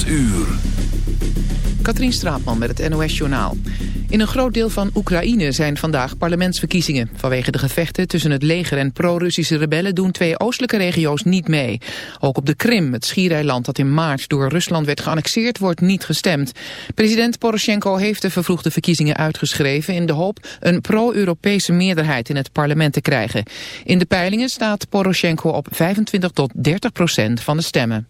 8 uur. Katrien Straatman met het NOS-journaal. In een groot deel van Oekraïne zijn vandaag parlementsverkiezingen. Vanwege de gevechten tussen het leger en pro-Russische rebellen doen twee oostelijke regio's niet mee. Ook op de Krim, het schiereiland dat in maart door Rusland werd geannexeerd, wordt niet gestemd. President Poroshenko heeft de vervroegde verkiezingen uitgeschreven in de hoop een pro-Europese meerderheid in het parlement te krijgen. In de peilingen staat Poroshenko op 25 tot 30 procent van de stemmen.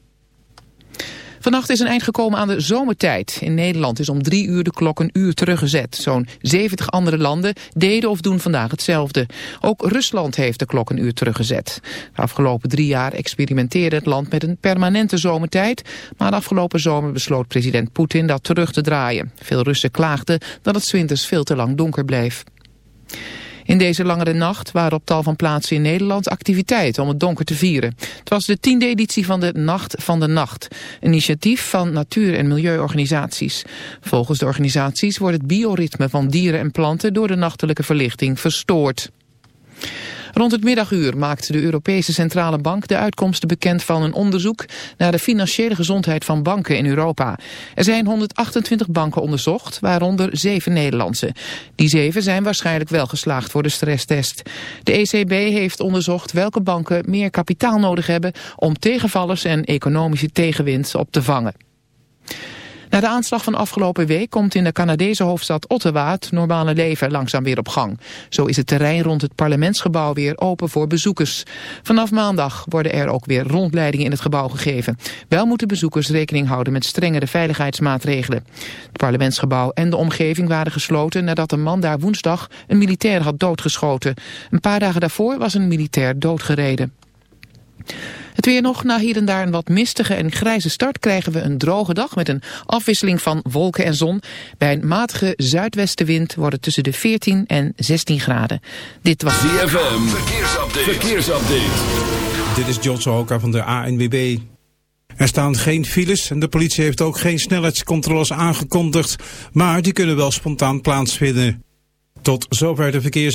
Vannacht is een eind gekomen aan de zomertijd. In Nederland is om drie uur de klok een uur teruggezet. Zo'n 70 andere landen deden of doen vandaag hetzelfde. Ook Rusland heeft de klok een uur teruggezet. De afgelopen drie jaar experimenteerde het land met een permanente zomertijd. Maar de afgelopen zomer besloot president Poetin dat terug te draaien. Veel Russen klaagden dat het winters veel te lang donker bleef. In deze langere nacht waren op tal van plaatsen in Nederland activiteiten om het donker te vieren. Het was de tiende editie van de Nacht van de Nacht. Een initiatief van natuur- en milieuorganisaties. Volgens de organisaties wordt het bioritme van dieren en planten door de nachtelijke verlichting verstoord. Rond het middaguur maakt de Europese Centrale Bank de uitkomsten bekend van een onderzoek naar de financiële gezondheid van banken in Europa. Er zijn 128 banken onderzocht, waaronder zeven Nederlandse. Die zeven zijn waarschijnlijk wel geslaagd voor de stresstest. De ECB heeft onderzocht welke banken meer kapitaal nodig hebben om tegenvallers en economische tegenwind op te vangen. Na de aanslag van afgelopen week komt in de Canadese hoofdstad Ottawa het normale leven langzaam weer op gang. Zo is het terrein rond het parlementsgebouw weer open voor bezoekers. Vanaf maandag worden er ook weer rondleidingen in het gebouw gegeven. Wel moeten bezoekers rekening houden met strengere veiligheidsmaatregelen. Het parlementsgebouw en de omgeving waren gesloten nadat een man daar woensdag een militair had doodgeschoten. Een paar dagen daarvoor was een militair doodgereden. Het weer nog, na hier en daar een wat mistige en grijze start... krijgen we een droge dag met een afwisseling van wolken en zon. Bij een matige zuidwestenwind worden tussen de 14 en 16 graden. Dit was... ZFM, verkeersupdate. verkeersupdate. Dit is John Sohoka van de ANWB. Er staan geen files en de politie heeft ook geen snelheidscontroles aangekondigd... maar die kunnen wel spontaan plaatsvinden. Tot zover de verkeers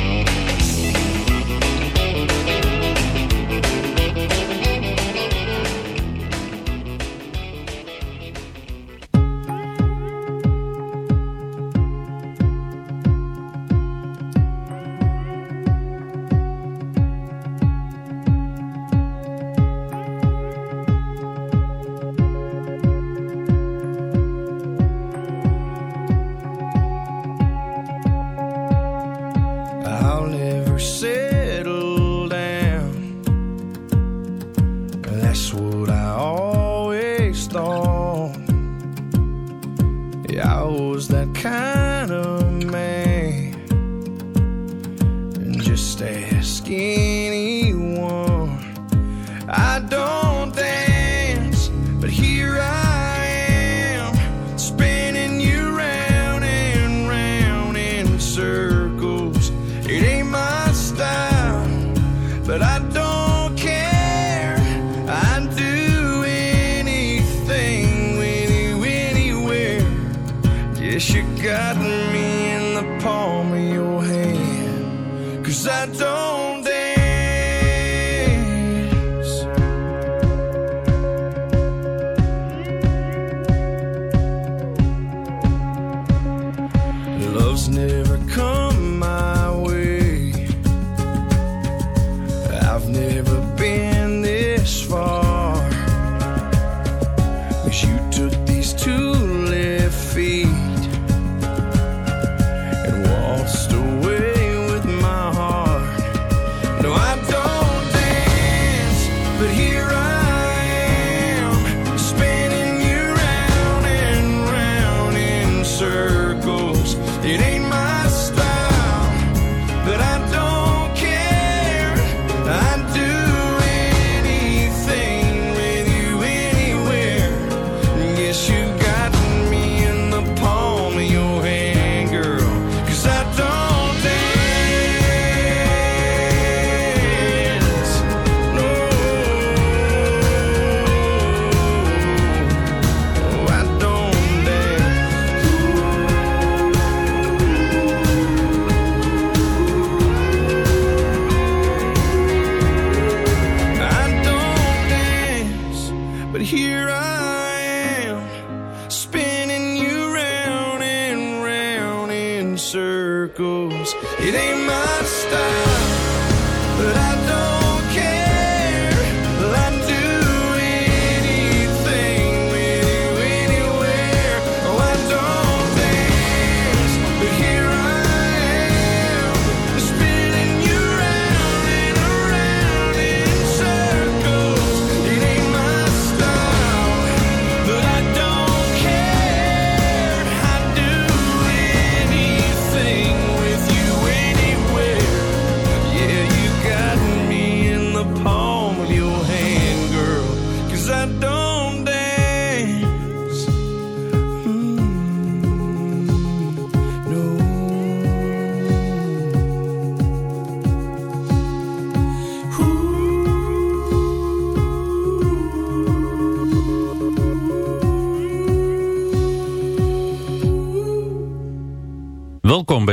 You got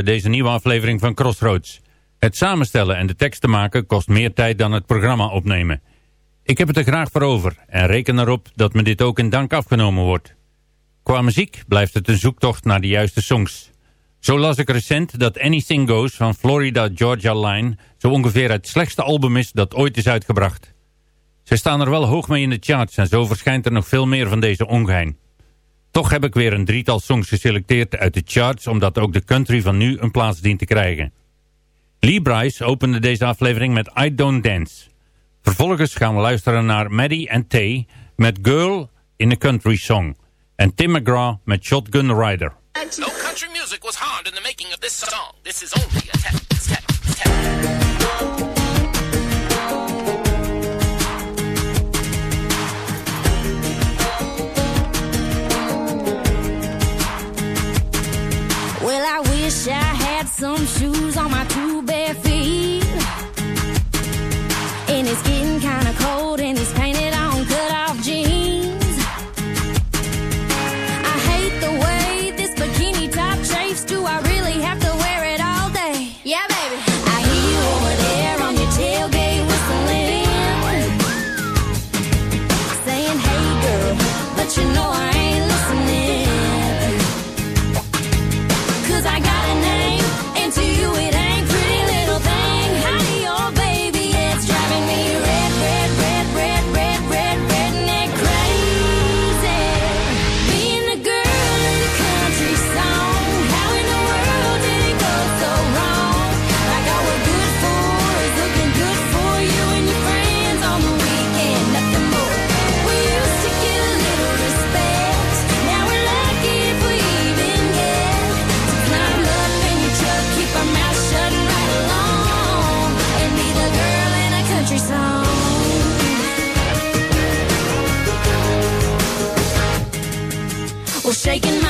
deze nieuwe aflevering van Crossroads. Het samenstellen en de teksten maken kost meer tijd dan het programma opnemen. Ik heb het er graag voor over en reken erop dat me dit ook in dank afgenomen wordt. Qua muziek blijft het een zoektocht naar de juiste songs. Zo las ik recent dat Anything Goes van Florida Georgia Line zo ongeveer het slechtste album is dat ooit is uitgebracht. Ze staan er wel hoog mee in de charts en zo verschijnt er nog veel meer van deze ongein. Toch heb ik weer een drietal songs geselecteerd uit de charts... omdat ook de country van nu een plaats dient te krijgen. Lee Bryce opende deze aflevering met I Don't Dance. Vervolgens gaan we luisteren naar Maddie en Tay met Girl in a Country Song. En Tim McGraw met Shotgun Rider. No country music was in the making of this song. This is only a. Well, I wish I had some shoes on my two bare feet. And it's getting kinda cold, shaking my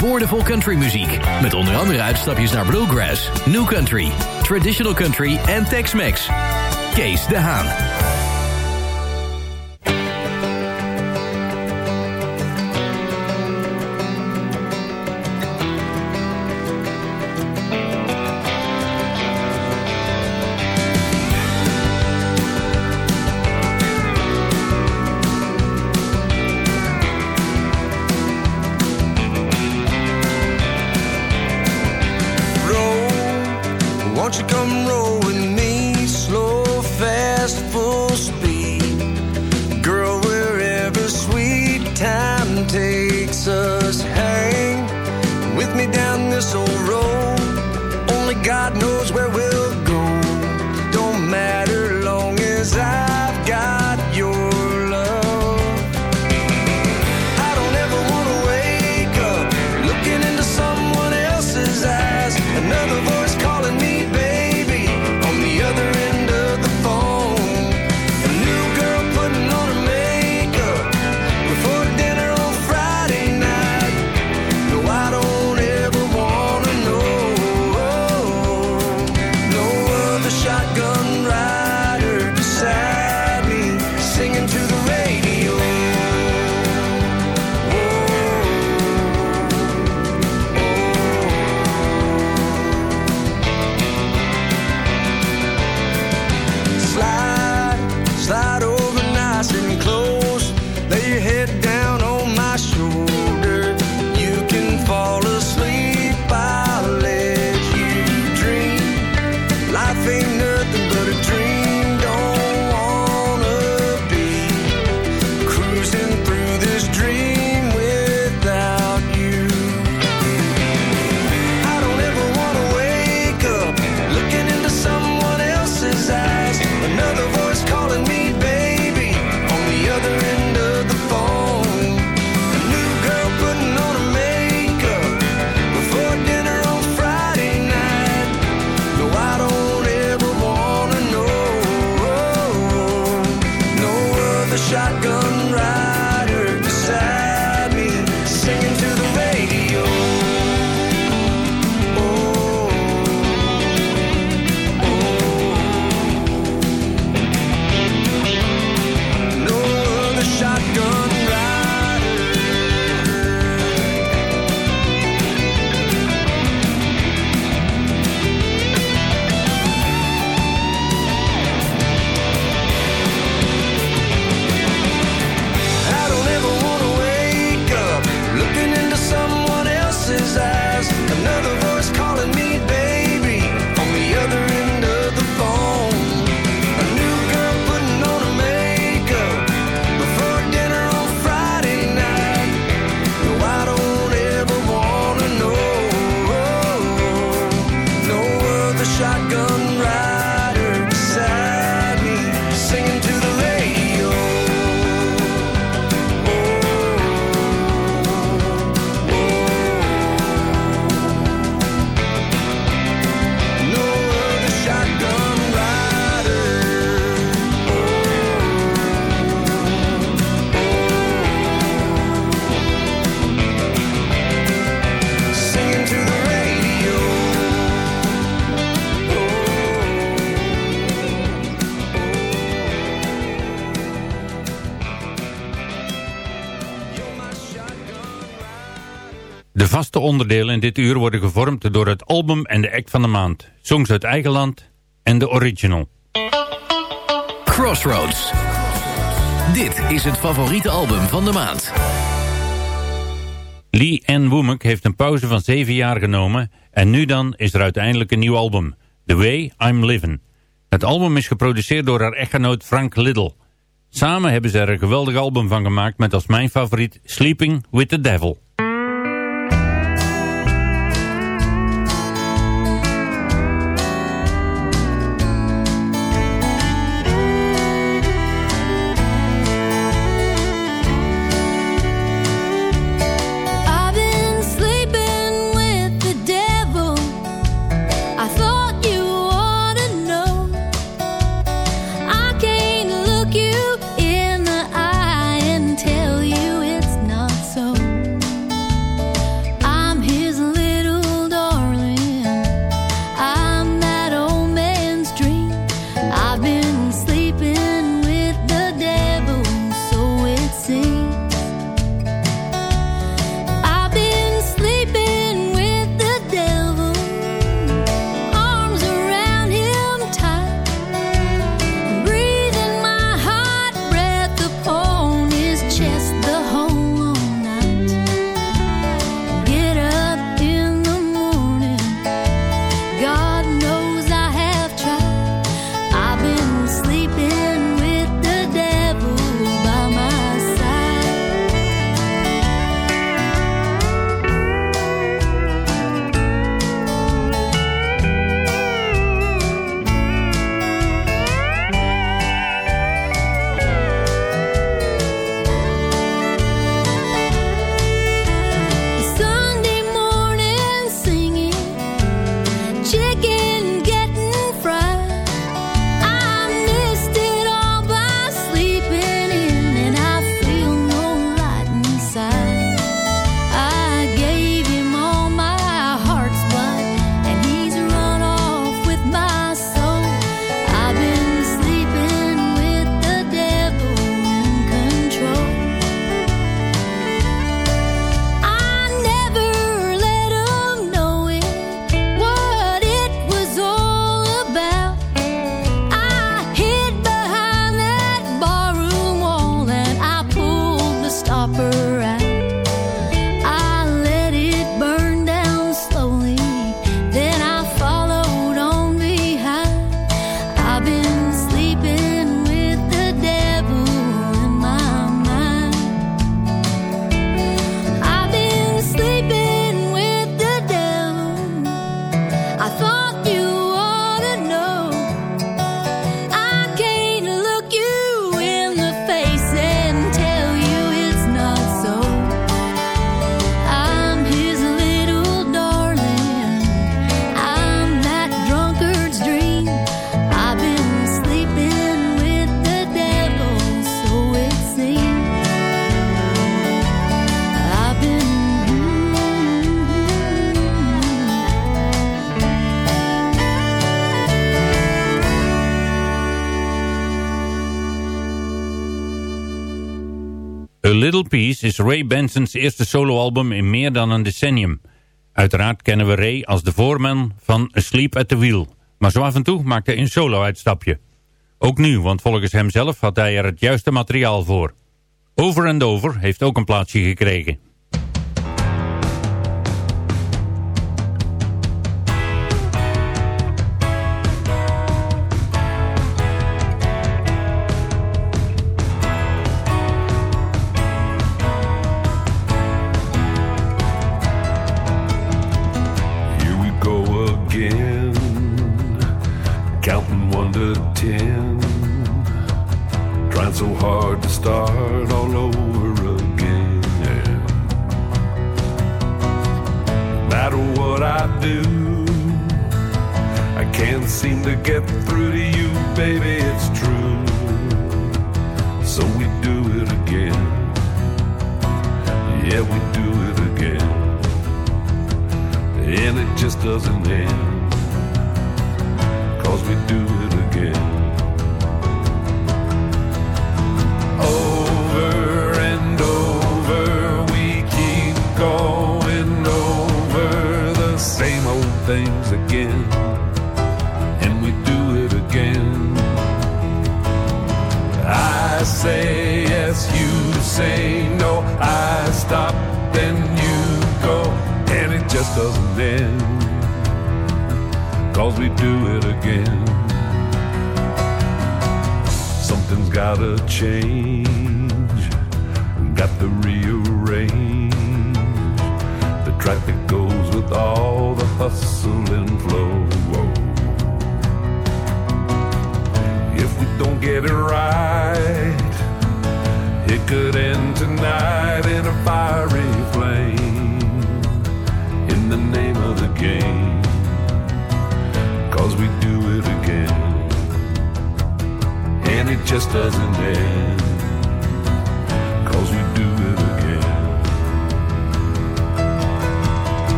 boordevol countrymuziek. Met onder andere uitstapjes naar bluegrass, new country, traditional country en Tex-Mex. Kees de Haan. Won't you come roll? shotgun. Vaste onderdelen in dit uur worden gevormd door het album en de act van de maand. Songs uit eigen land en de original. Crossroads. Dit is het favoriete album van de maand. Lee Ann Womack heeft een pauze van zeven jaar genomen... en nu dan is er uiteindelijk een nieuw album. The Way I'm Living. Het album is geproduceerd door haar echtgenoot Frank Little. Samen hebben ze er een geweldig album van gemaakt... met als mijn favoriet Sleeping with the Devil. Ray Benson's eerste soloalbum in meer dan een decennium. Uiteraard kennen we Ray als de voorman van Sleep at the Wheel. Maar zo af en toe maakte hij een solo-uitstapje. Ook nu, want volgens hemzelf had hij er het juiste materiaal voor. Over and Over heeft ook een plaatsje gekregen.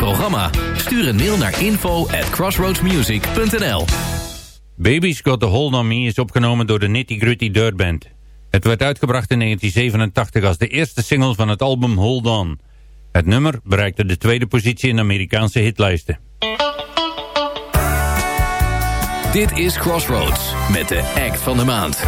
programma? Stuur een mail naar info at crossroadsmusic.nl Baby's Got The Hold On Me is opgenomen door de Nitty Gritty Dirt Band. Het werd uitgebracht in 1987 als de eerste single van het album Hold On. Het nummer bereikte de tweede positie in de Amerikaanse hitlijsten. Dit is Crossroads met de act van de maand.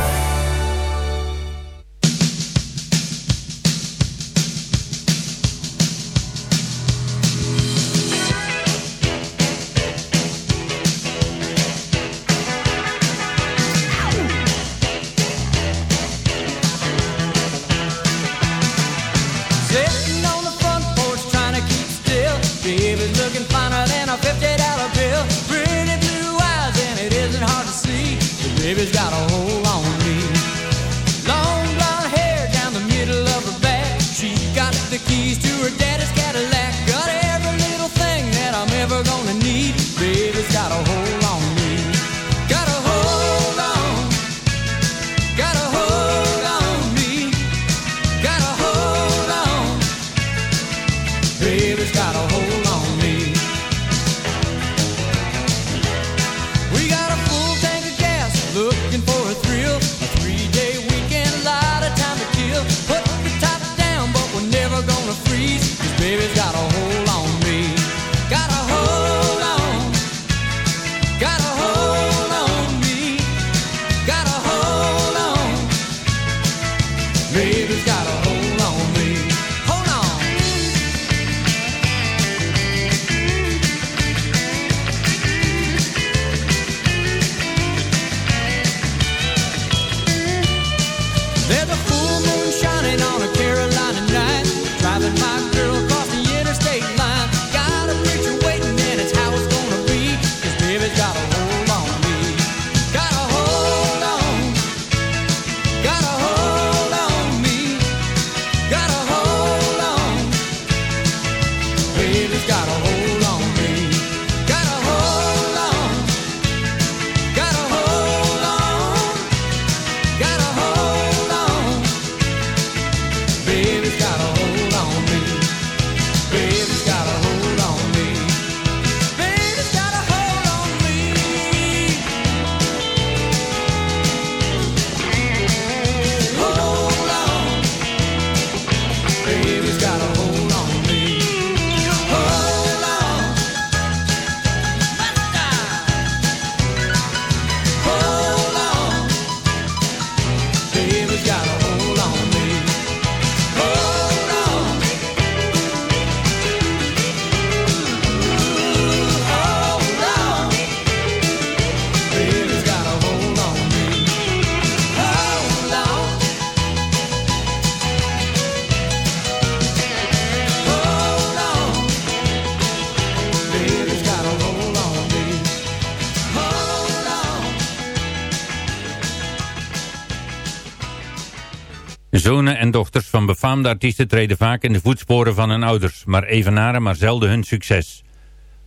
En dochters van befaamde artiesten treden vaak in de voetsporen van hun ouders, maar evenaren maar zelden hun succes.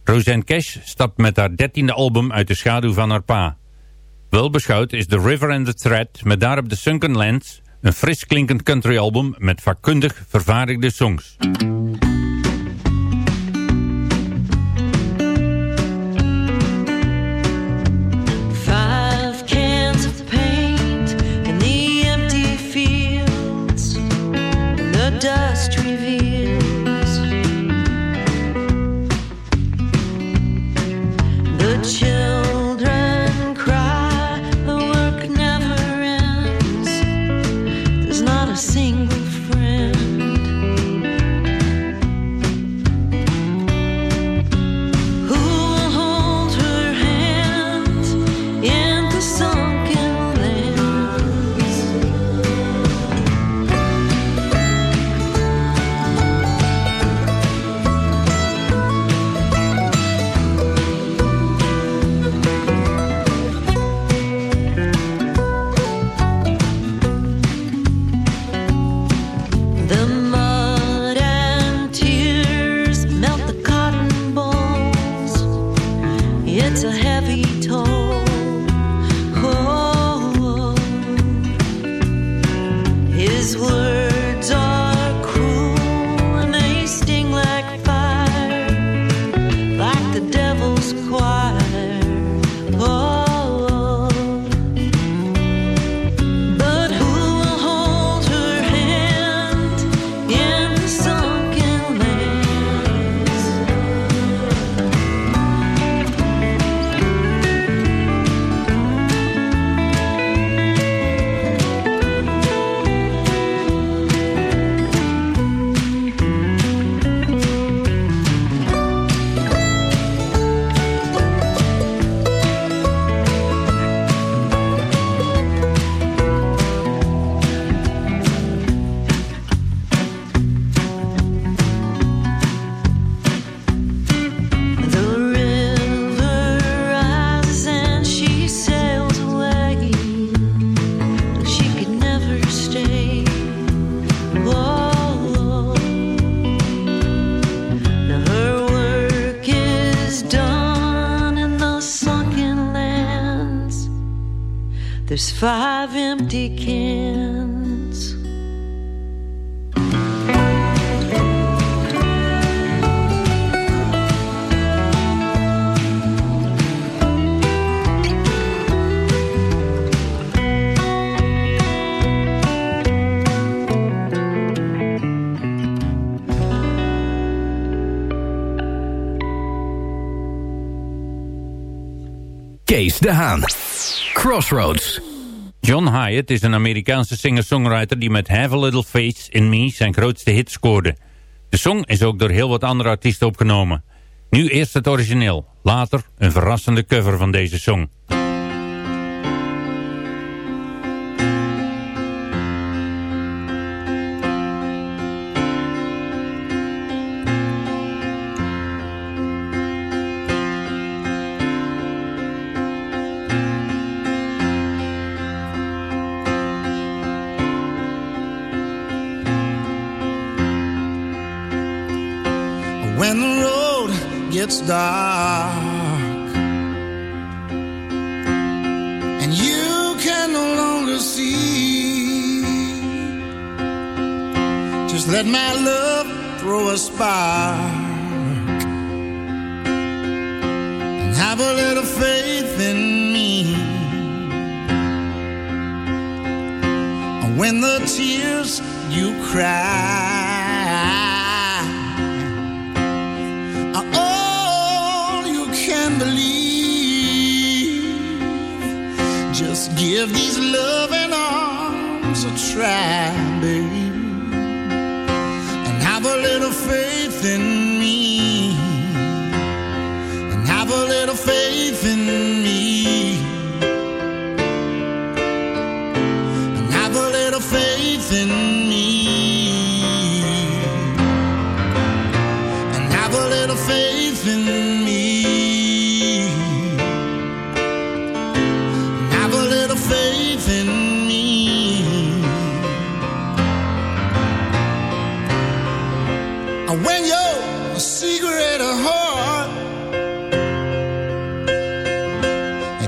Roseanne Cash stapt met haar dertiende album uit de schaduw van haar pa. Wel beschouwd is The River and the Thread met daarop The Sunken Lands, een fris klinkend countryalbum met vakkundig vervaardigde songs. De Haan. Crossroads. John Hyatt is een Amerikaanse singer-songwriter die met Have a Little Faith in Me zijn grootste hit scoorde. De song is ook door heel wat andere artiesten opgenomen. Nu eerst het origineel, later een verrassende cover van deze song.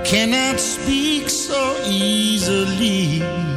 cannot speak so easily.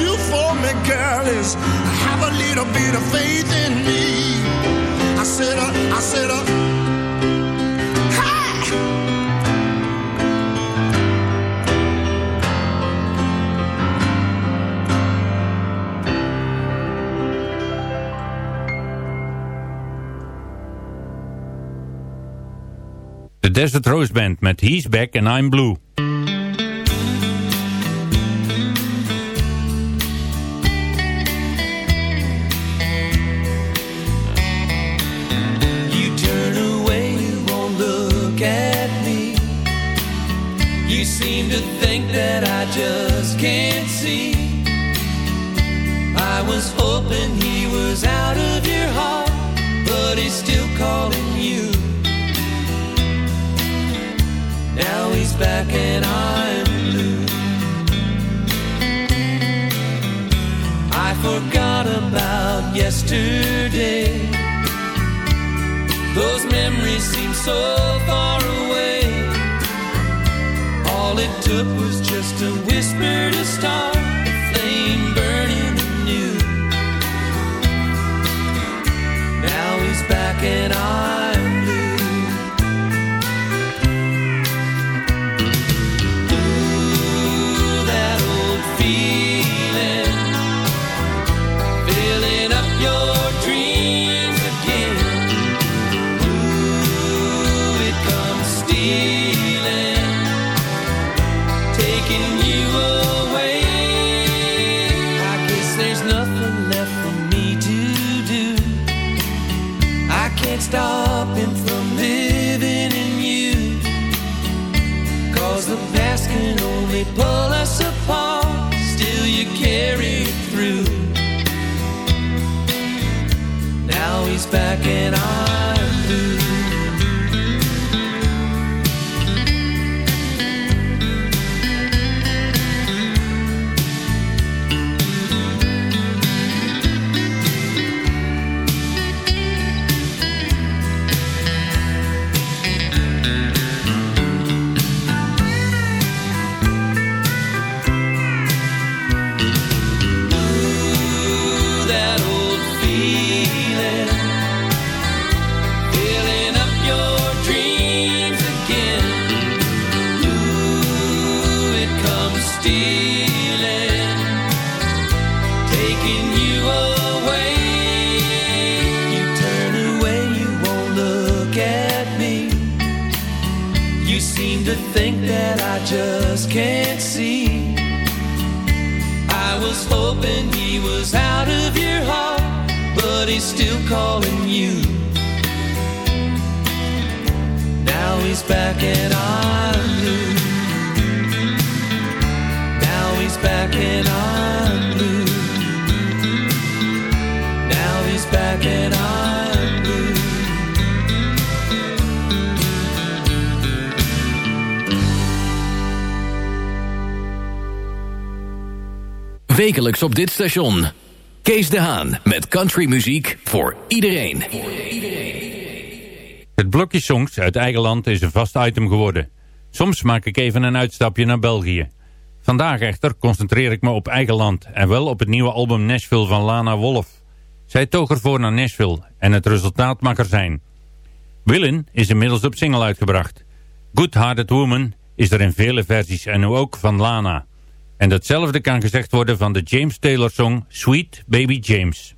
you for me, girl, is have a little bit of faith in me. I said, uh, I said, uh, De Desert Rose Band met He's Back and I'm Blue. wekelijks op dit station. Kees de Haan met countrymuziek voor iedereen. Het blokje songs uit eigen land is een vast item geworden. Soms maak ik even een uitstapje naar België. Vandaag echter concentreer ik me op eigen land en wel op het nieuwe album Nashville van Lana Wolf. Zij toog ervoor naar Nashville en het resultaat mag er zijn. Willin is inmiddels op single uitgebracht. Good Hearted Woman is er in vele versies en nu ook van Lana. En datzelfde kan gezegd worden van de James Taylor song Sweet Baby James.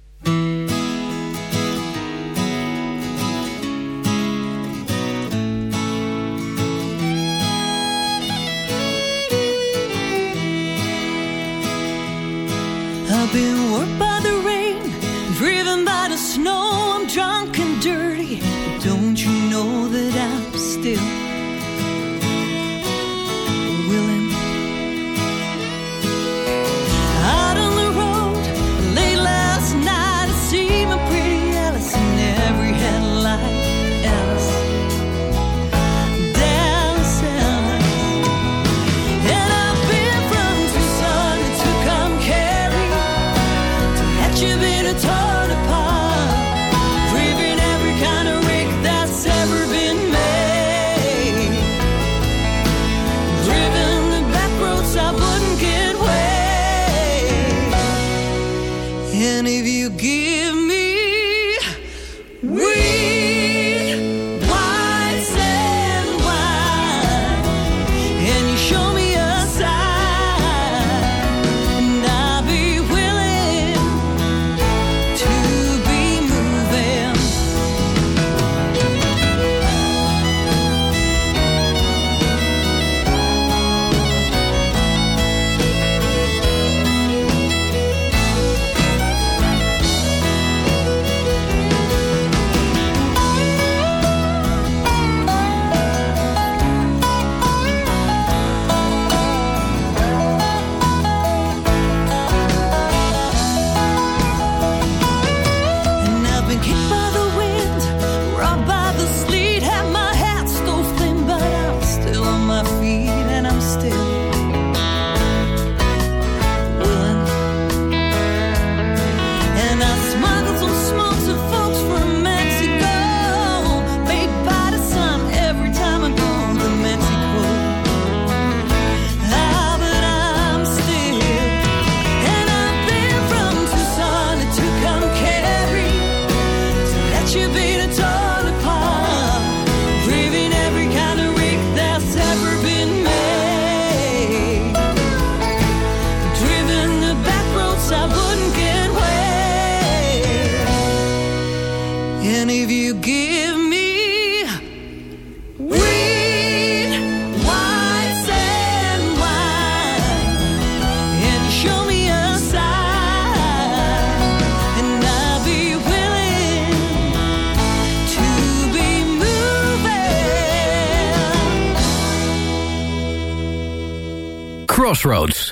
Crossroads.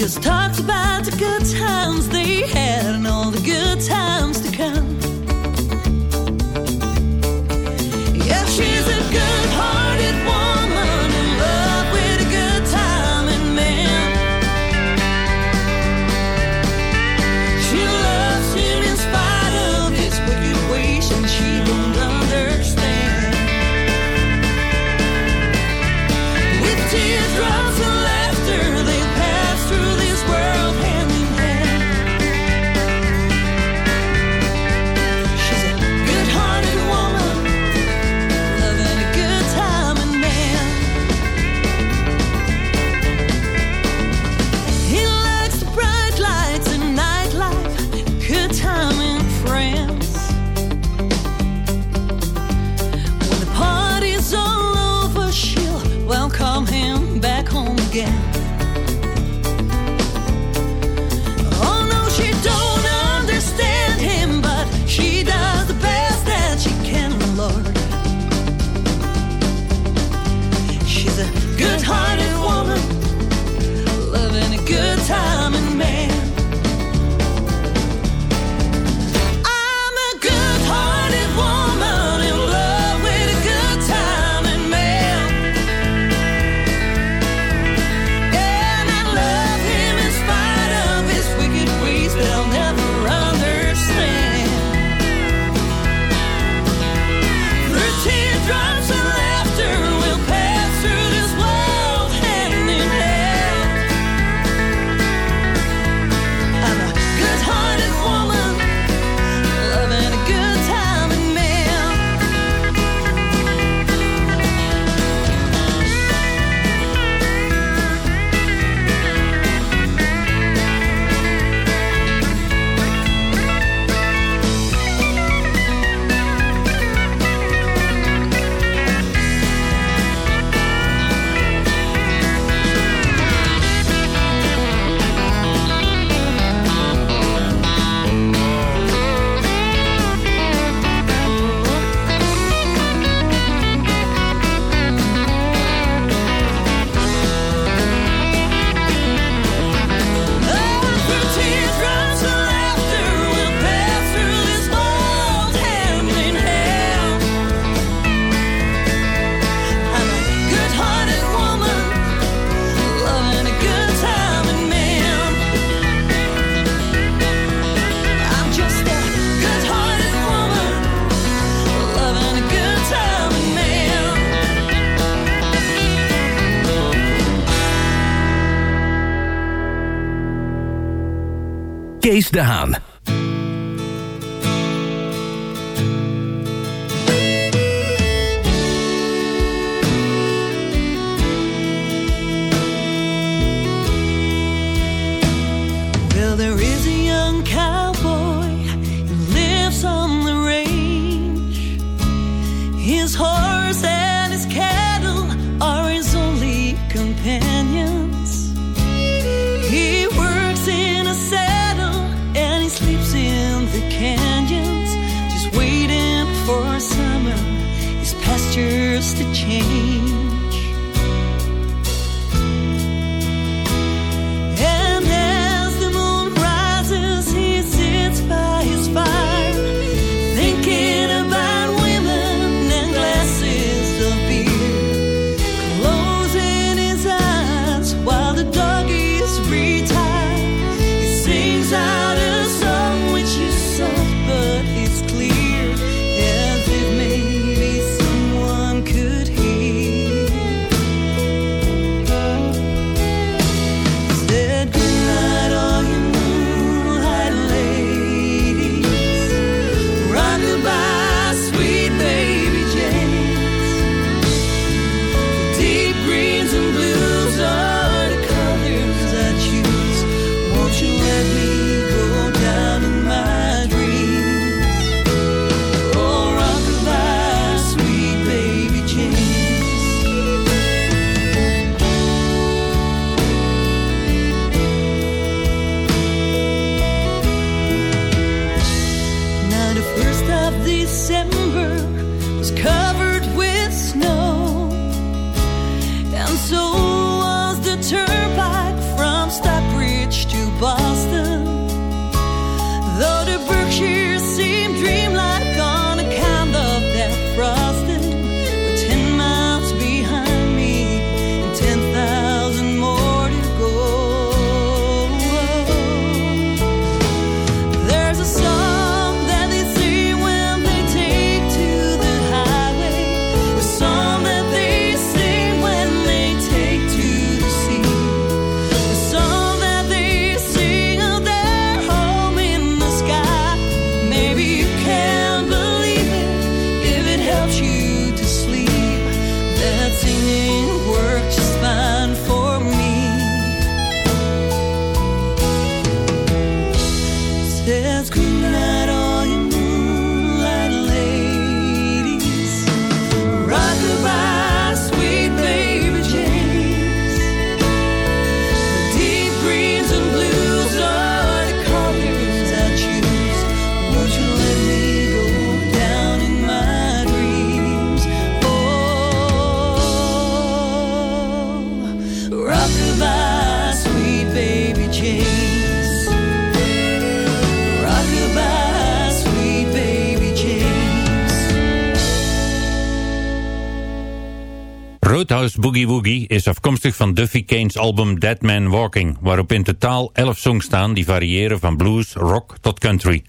just talked about the good times they had and all the good times to come. visste han House Boogie Woogie is afkomstig van Duffy Kane's album Dead Man Walking, waarop in totaal 11 songs staan die variëren van blues, rock tot country.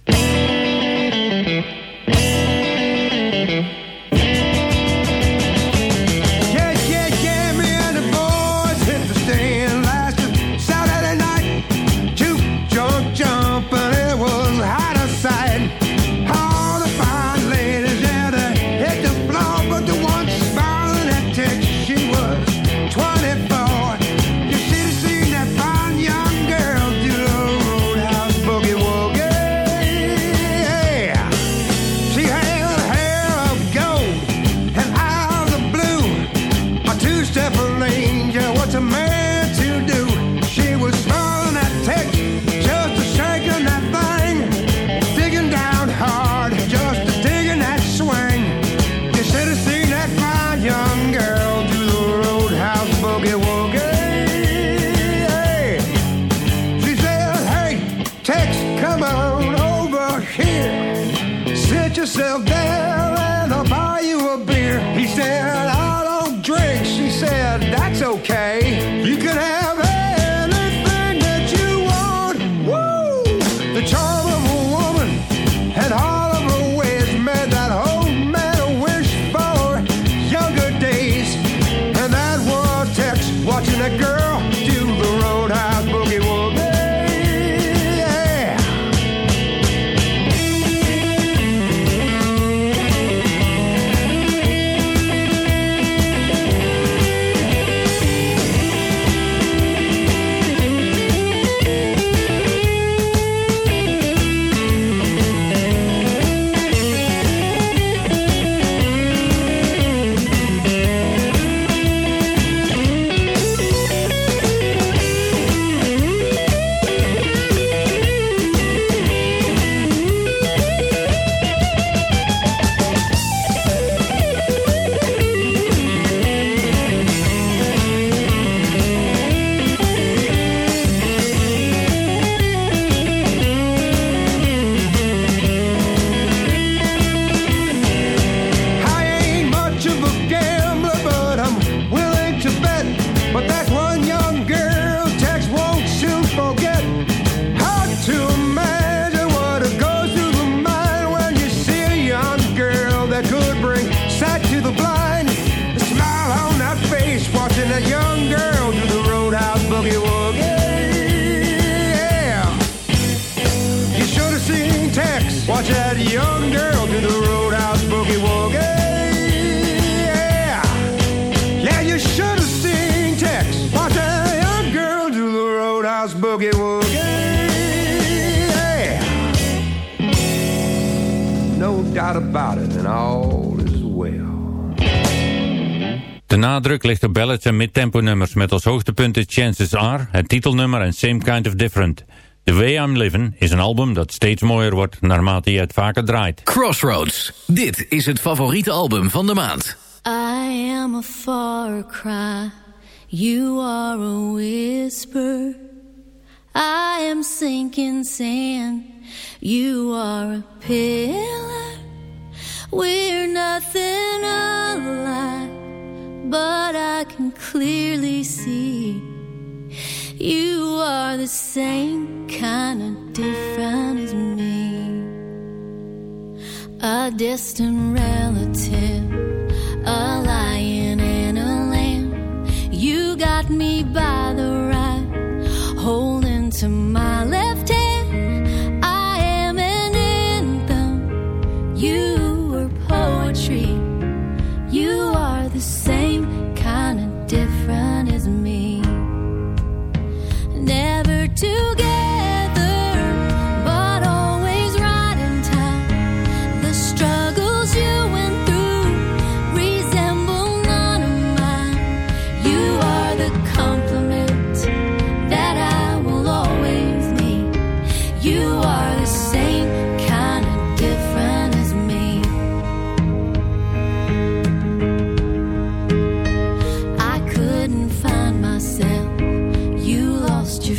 That young girl do the roadhouse boogie woogie. Yeah. Yeah, you should have seen Tex. Watch that young girl do the roadhouse boogie woogie. Yeah. No doubt about it, and all is well. De nadruk ligt op ballads en midtempo nummers met als hoogtepunten Chances Are, het titelnummer en Same Kind of Different. The Way I'm Living is een album dat steeds mooier wordt naarmate je het vaker draait. Crossroads. Dit is het favoriete album van de maand. I am a far cry. You are a whisper. I am sinking sand. You are a pillar. We're nothing alike, but I can clearly see you are the same kind of different as me. A distant relative, a lion and a lamb. You got me by the right, holding to my left You lost your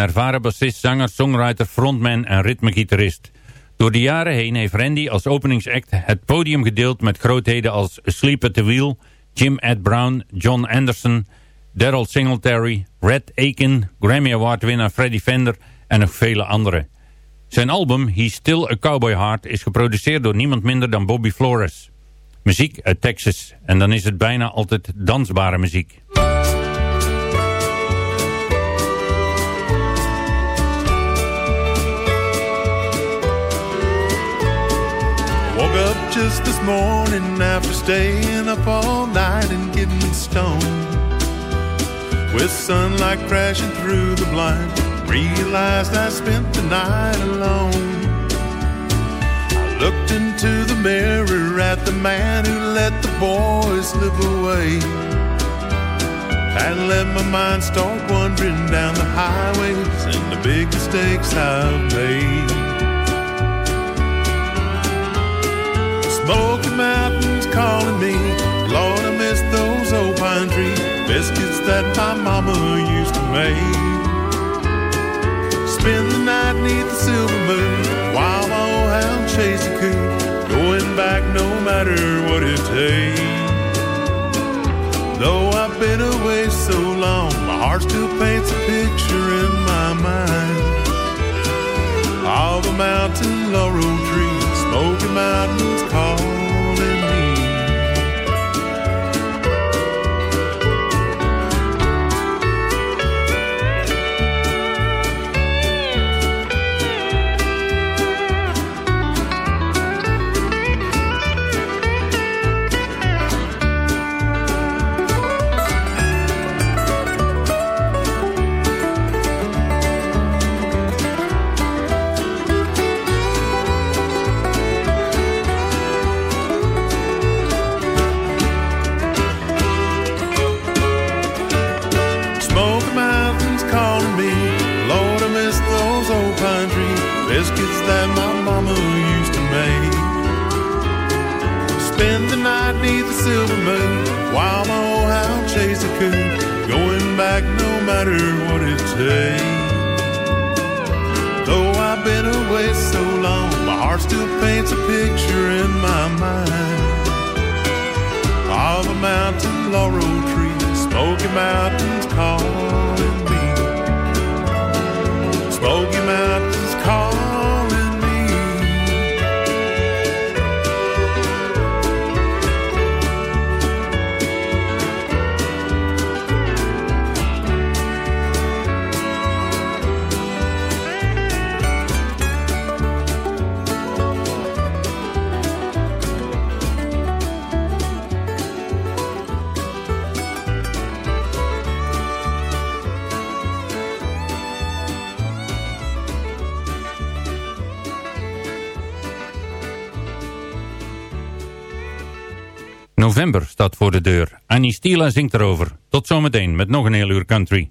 ervaren bassist, zanger, songwriter, frontman en ritmegitarist. Door de jaren heen heeft Randy als openingsact het podium gedeeld met grootheden als Sleep at the Wheel, Jim Ed Brown, John Anderson, Daryl Singletary, Red Aiken, Grammy Award winnaar Freddie Fender en nog vele anderen. Zijn album He's Still a Cowboy Heart is geproduceerd door niemand minder dan Bobby Flores. Muziek uit Texas en dan is het bijna altijd dansbare muziek. Just this morning after staying up all night and getting stoned. With sunlight crashing through the blind, realized I spent the night alone. I looked into the mirror at the man who let the boys slip away. And let my mind start wandering down the highways and the big mistakes I've made. Smoky Mountains calling me. Lord, I miss those old pine tree biscuits that my mama used to make. Spend the night neath the silver moon while my old hound chased a coon. Going back no matter what it takes. Though I've been away so long, my heart still paints a picture in my mind of a mountain laurel tree, Smoky Mountains calling the night neath the silver moon while my old hound chased a coon. Going back no matter what it takes. Though I've been away so long, my heart still paints a picture in my mind of a mountain laurel tree, Smoky Mountains calling November staat voor de deur. Annie Stila zingt erover. Tot zometeen met nog een heel uur country.